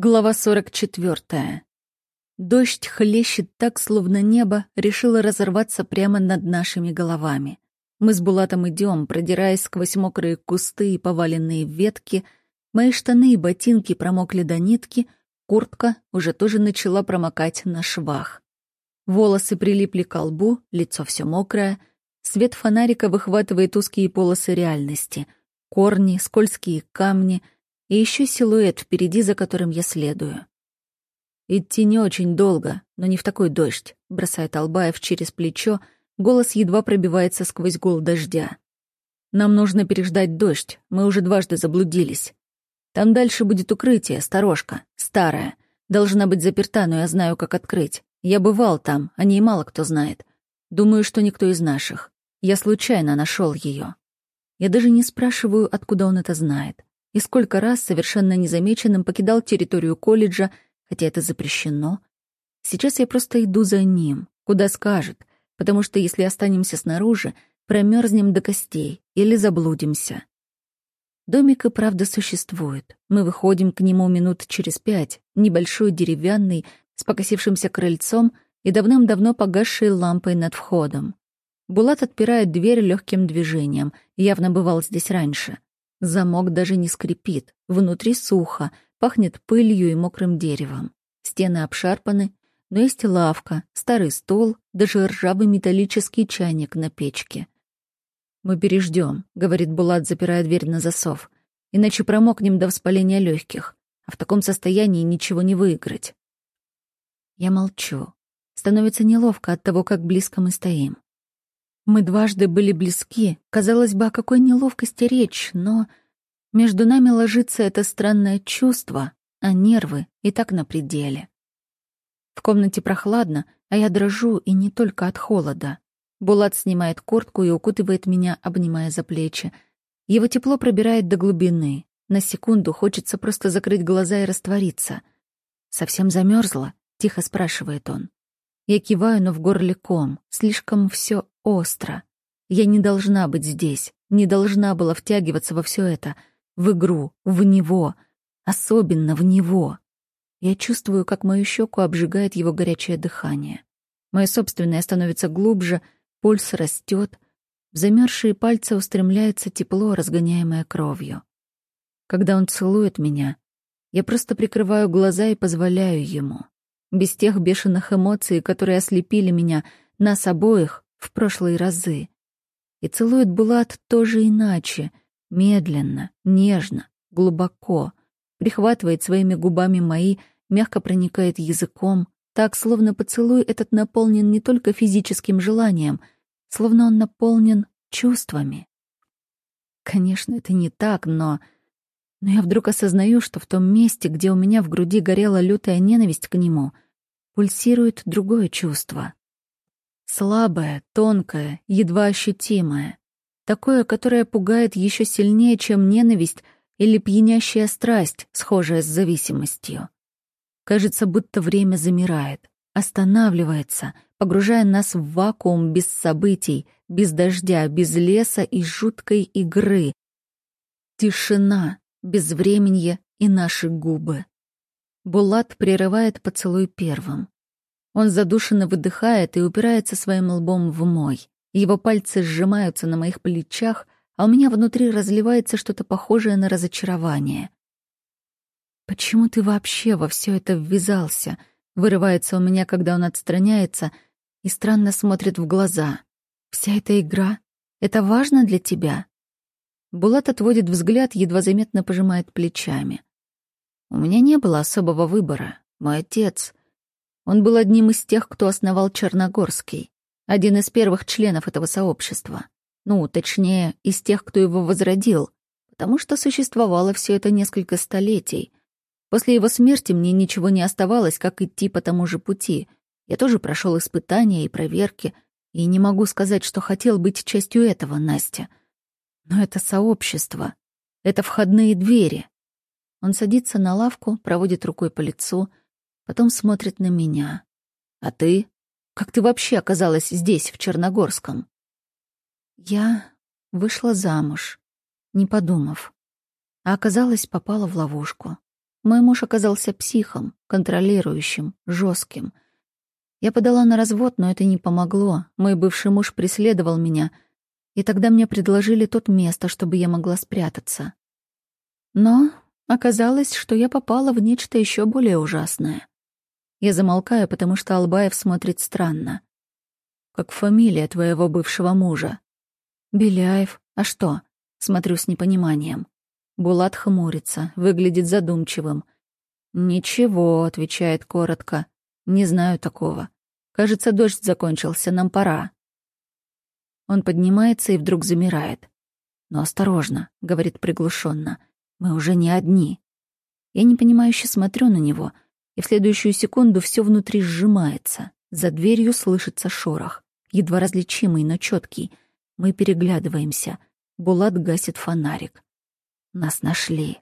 Глава 44. Дождь хлещет так, словно небо решило разорваться прямо над нашими головами. Мы с Булатом идем, продираясь сквозь мокрые кусты и поваленные ветки. Мои штаны и ботинки промокли до нитки, куртка уже тоже начала промокать на швах. Волосы прилипли к лбу, лицо все мокрое. Свет фонарика выхватывает узкие полосы реальности. Корни, скользкие камни — и еще силуэт впереди, за которым я следую. «Идти не очень долго, но не в такой дождь», — бросает Албаев через плечо, голос едва пробивается сквозь гул дождя. «Нам нужно переждать дождь, мы уже дважды заблудились. Там дальше будет укрытие, сторожка, старая. Должна быть заперта, но я знаю, как открыть. Я бывал там, о ней мало кто знает. Думаю, что никто из наших. Я случайно нашел ее. Я даже не спрашиваю, откуда он это знает и сколько раз совершенно незамеченным покидал территорию колледжа, хотя это запрещено. Сейчас я просто иду за ним, куда скажет, потому что если останемся снаружи, промерзнем до костей или заблудимся. Домик и правда существует. Мы выходим к нему минут через пять, небольшой деревянный, с покосившимся крыльцом и давным-давно погасшей лампой над входом. Булат отпирает дверь легким движением, явно бывал здесь раньше — Замок даже не скрипит, внутри сухо, пахнет пылью и мокрым деревом. Стены обшарпаны, но есть лавка, старый стол, даже ржавый металлический чайник на печке. «Мы переждем, говорит Булат, запирая дверь на засов. «Иначе промокнем до воспаления легких, а в таком состоянии ничего не выиграть». Я молчу. Становится неловко от того, как близко мы стоим. Мы дважды были близки. Казалось бы, о какой неловкости речь, но между нами ложится это странное чувство, а нервы и так на пределе. В комнате прохладно, а я дрожу, и не только от холода. Булат снимает куртку и укутывает меня, обнимая за плечи. Его тепло пробирает до глубины. На секунду хочется просто закрыть глаза и раствориться. «Совсем замерзла? тихо спрашивает он. Я киваю, но в горле ком. Слишком все остро. Я не должна быть здесь, не должна была втягиваться во все это, в игру, в него, особенно в него. Я чувствую, как мою щеку обжигает его горячее дыхание. Мое собственное становится глубже, пульс растет, в замерзшие пальцы устремляется тепло, разгоняемое кровью. Когда он целует меня, я просто прикрываю глаза и позволяю ему без тех бешеных эмоций, которые ослепили меня, нас обоих, в прошлые разы. И целует Булат тоже иначе, медленно, нежно, глубоко, прихватывает своими губами мои, мягко проникает языком, так, словно поцелуй этот наполнен не только физическим желанием, словно он наполнен чувствами. Конечно, это не так, но... Но я вдруг осознаю, что в том месте, где у меня в груди горела лютая ненависть к нему, пульсирует другое чувство. Слабое, тонкое, едва ощутимое. Такое, которое пугает еще сильнее, чем ненависть или пьянящая страсть, схожая с зависимостью. Кажется, будто время замирает, останавливается, погружая нас в вакуум без событий, без дождя, без леса и жуткой игры. Тишина, безвременье и наши губы. Булат прерывает поцелуй первым. Он задушенно выдыхает и упирается своим лбом в мой. Его пальцы сжимаются на моих плечах, а у меня внутри разливается что-то похожее на разочарование. «Почему ты вообще во все это ввязался?» Вырывается у меня, когда он отстраняется и странно смотрит в глаза. «Вся эта игра — это важно для тебя?» Булат отводит взгляд, едва заметно пожимает плечами. У меня не было особого выбора. Мой отец... Он был одним из тех, кто основал Черногорский. Один из первых членов этого сообщества. Ну, точнее, из тех, кто его возродил. Потому что существовало все это несколько столетий. После его смерти мне ничего не оставалось, как идти по тому же пути. Я тоже прошел испытания и проверки, и не могу сказать, что хотел быть частью этого, Настя. Но это сообщество. Это входные двери. Он садится на лавку, проводит рукой по лицу, потом смотрит на меня. «А ты? Как ты вообще оказалась здесь, в Черногорском?» Я вышла замуж, не подумав, а оказалось, попала в ловушку. Мой муж оказался психом, контролирующим, жестким. Я подала на развод, но это не помогло. Мой бывший муж преследовал меня, и тогда мне предложили тот место, чтобы я могла спрятаться. Но оказалось, что я попала в нечто еще более ужасное. Я замолкаю, потому что Албаев смотрит странно. «Как фамилия твоего бывшего мужа?» «Беляев. А что?» Смотрю с непониманием. Булат хмурится, выглядит задумчивым. «Ничего», — отвечает коротко. «Не знаю такого. Кажется, дождь закончился, нам пора». Он поднимается и вдруг замирает. «Но осторожно», — говорит приглушенно. «Мы уже не одни». Я непонимающе смотрю на него, и в следующую секунду все внутри сжимается. За дверью слышится шорох, едва различимый, но четкий. Мы переглядываемся — Булат гасит фонарик. Нас нашли.